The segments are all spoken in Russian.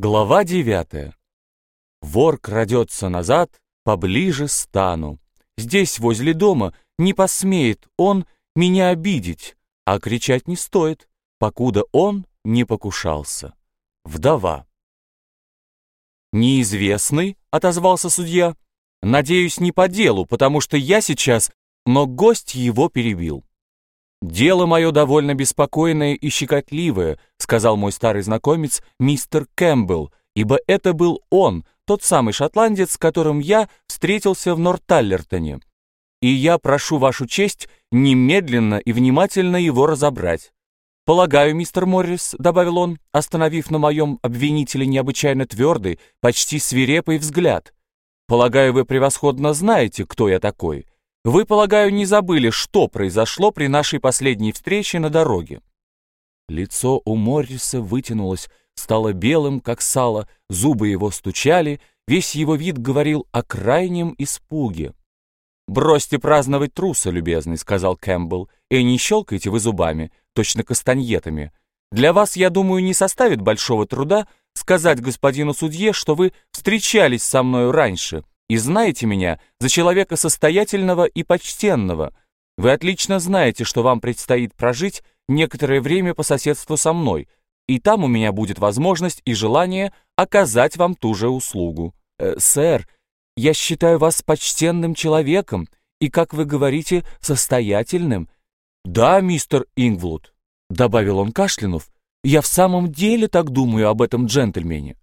Глава девятая. Вор крадется назад, поближе стану. Здесь, возле дома, не посмеет он меня обидеть, а кричать не стоит, покуда он не покушался. Вдова. «Неизвестный», — отозвался судья, — «надеюсь, не по делу, потому что я сейчас...» Но гость его перебил. «Дело мое довольно беспокойное и щекотливое», сказал мой старый знакомец мистер Кэмпбелл, ибо это был он, тот самый шотландец, с которым я встретился в Норталлертоне. И я прошу вашу честь немедленно и внимательно его разобрать. «Полагаю, мистер Моррис», — добавил он, остановив на моем обвинителе необычайно твердый, почти свирепый взгляд. «Полагаю, вы превосходно знаете, кто я такой. Вы, полагаю, не забыли, что произошло при нашей последней встрече на дороге?» Лицо у Морриса вытянулось, стало белым, как сало, зубы его стучали, весь его вид говорил о крайнем испуге. «Бросьте праздновать труса, любезный», — сказал Кэмпбелл, «и не щелкайте вы зубами, точно кастаньетами. Для вас, я думаю, не составит большого труда сказать господину судье, что вы встречались со мною раньше, и знаете меня за человека состоятельного и почтенного. Вы отлично знаете, что вам предстоит прожить некоторое время по соседству со мной, и там у меня будет возможность и желание оказать вам ту же услугу. Э, сэр, я считаю вас почтенным человеком и, как вы говорите, состоятельным. Да, мистер Ингвуд, добавил он кашлянув, я в самом деле так думаю об этом джентльмене.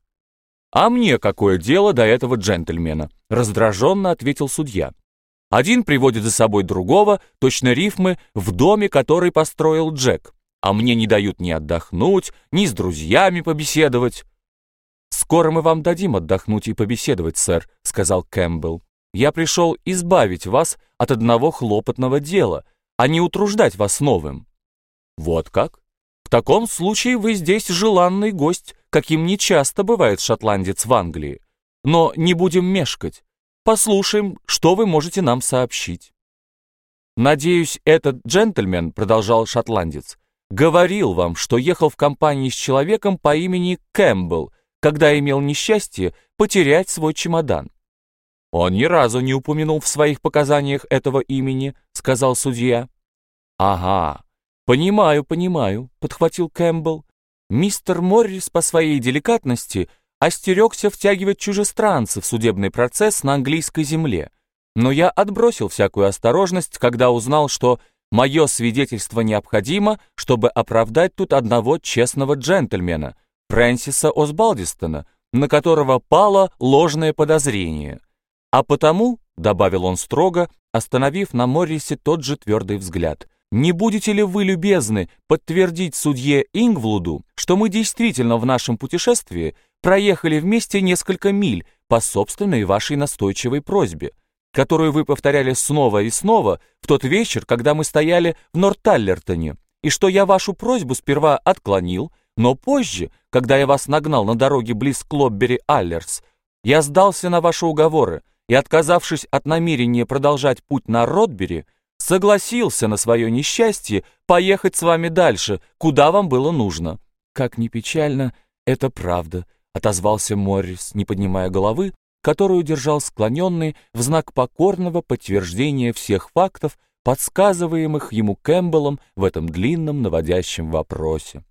«А мне какое дело до этого джентльмена?» — раздраженно ответил судья. «Один приводит за собой другого, точно рифмы, в доме, который построил Джек, а мне не дают ни отдохнуть, ни с друзьями побеседовать». «Скоро мы вам дадим отдохнуть и побеседовать, сэр», — сказал Кэмпбелл. «Я пришел избавить вас от одного хлопотного дела, а не утруждать вас новым». «Вот как? В таком случае вы здесь желанный гость, каким нечасто бывает шотландец в Англии. Но не будем мешкать. Послушаем, что вы можете нам сообщить. «Надеюсь, этот джентльмен, — продолжал шотландец, — говорил вам, что ехал в компании с человеком по имени Кэмпбелл, когда имел несчастье потерять свой чемодан. «Он ни разу не упомянул в своих показаниях этого имени», — сказал судья. «Ага, понимаю, понимаю», — подхватил Кэмпбелл. Мистер Моррис по своей деликатности остерегся втягивать чужестранцев в судебный процесс на английской земле. Но я отбросил всякую осторожность, когда узнал, что мое свидетельство необходимо, чтобы оправдать тут одного честного джентльмена, Фрэнсиса Осбалдистона, на которого пало ложное подозрение. А потому, — добавил он строго, остановив на Моррисе тот же твердый взгляд, не будете ли вы любезны подтвердить судье Ингвлуду, что мы действительно в нашем путешествии проехали вместе несколько миль по собственной вашей настойчивой просьбе, которую вы повторяли снова и снова в тот вечер, когда мы стояли в Норталлертоне, и что я вашу просьбу сперва отклонил, но позже, когда я вас нагнал на дороге близ Клоббери-Аллерс, я сдался на ваши уговоры и, отказавшись от намерения продолжать путь на Ротбери, согласился на свое несчастье поехать с вами дальше, куда вам было нужно. Как ни печально, это правда, отозвался Моррис, не поднимая головы, которую держал склоненный в знак покорного подтверждения всех фактов, подсказываемых ему Кэмпбеллом в этом длинном наводящем вопросе.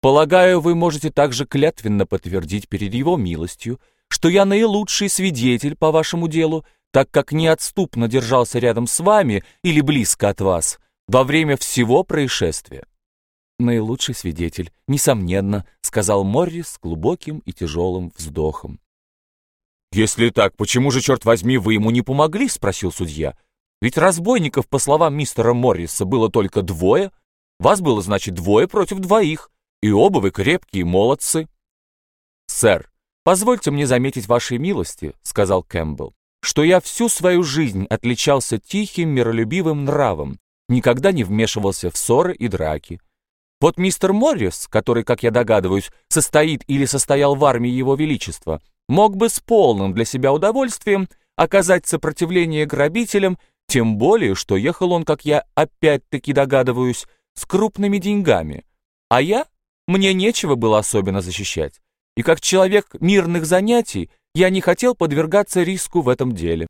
Полагаю, вы можете также клятвенно подтвердить перед его милостью, что я наилучший свидетель по вашему делу, так как неотступно держался рядом с вами или близко от вас во время всего происшествия. «Наилучший свидетель, несомненно», — сказал Моррис с глубоким и тяжелым вздохом. «Если так, почему же, черт возьми, вы ему не помогли?» — спросил судья. «Ведь разбойников, по словам мистера Морриса, было только двое. Вас было, значит, двое против двоих, и оба вы крепкие молодцы». «Сэр, позвольте мне заметить вашей милости», — сказал Кэмпбелл, что я всю свою жизнь отличался тихим, миролюбивым нравом, никогда не вмешивался в ссоры и драки. Вот мистер Моррис, который, как я догадываюсь, состоит или состоял в армии Его Величества, мог бы с полным для себя удовольствием оказать сопротивление грабителям, тем более, что ехал он, как я опять-таки догадываюсь, с крупными деньгами. А я? Мне нечего было особенно защищать. И как человек мирных занятий я не хотел подвергаться риску в этом деле.